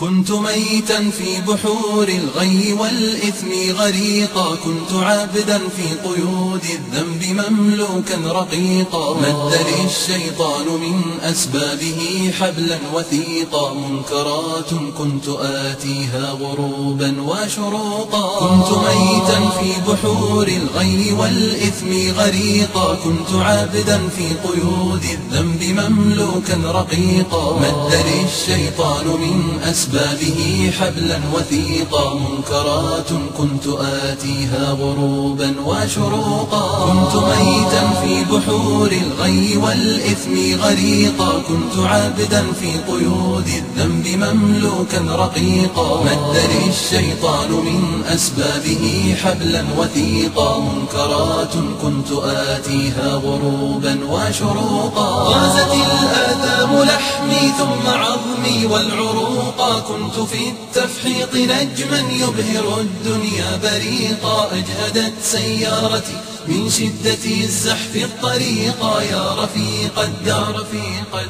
كنت ميتا في بحور الغي والإثم غريقا كنت عابدا في قيود الذنب مملوكا رقيقا. مد لي الشيطان من أسبابه حبلا وثيقا منكرات كنت آتيها غروبا وشروقا. كنت ميتا في بحور الغي والإثم غريقا كنت عابدا في قيود الذنب مملوكا رقيقا. مد لي الشيطان من أسبابه أسبابه حبلا وثيقا منكرات كنت آتيها غروبا وشروقا. كنت ميتا في بحور الغي والإثم غريقا. كنت عابدا في قيود الذنب مملوكا رقيقا. مد لي الشيطان من أسبابه حبلا وثيقا. منكرات كنت آتيها غروبا وشروقا. غازت الآثام لحمي ثم عظمي والعروقا كنت في التفحيط نجما يبهر الدنيا بريقا أجهدت سيارتي من شدة الزحف الطريقا يا رفيق الدار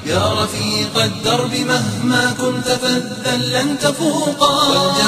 يا رفيق الدرب مهما كنت فذا لن تفوقا.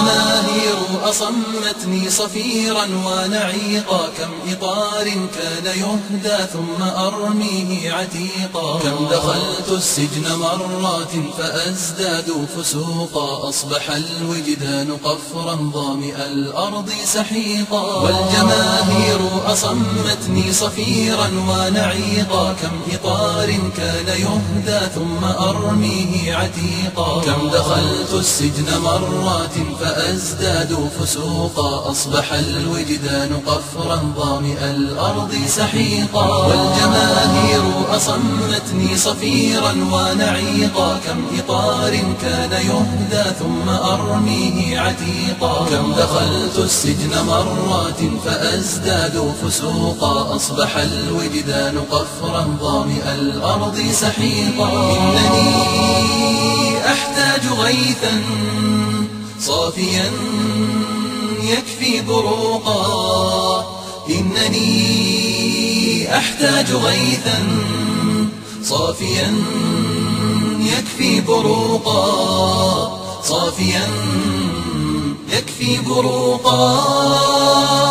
أصمتني صفيرا ونعيقا كم إطار كان يهدى ثم أرميه عتيقا. كم دخلت السجن مرات فأزداد فسوقا أصبح الوجدان قفرا ظامئ الأرض سحيقا. والجماهير أصمتني صفيرا ونعيقا كم إطار كان يهدى ثم أرميه عتيقا. كم دخلت السجن مرات فأزداد فسوقا أصبح الوجدان قفرا ظامئ الأرض سحيقا. والجماهير أصمتني صفيرا ونعيقا. كم إطار كان يهدى ثم أرميه عتيقا. كم دخلت السجن مرات فأزداد فسوقا. سوقا أصبح الوجدان قفرا ظامئ الأرض سحيقا. إنني أحتاج غيثا صافيا. يكفي بروقا. إنني أحتاج غيثا. صافيا يكفي بروقا. صافيا يكفي بروقا.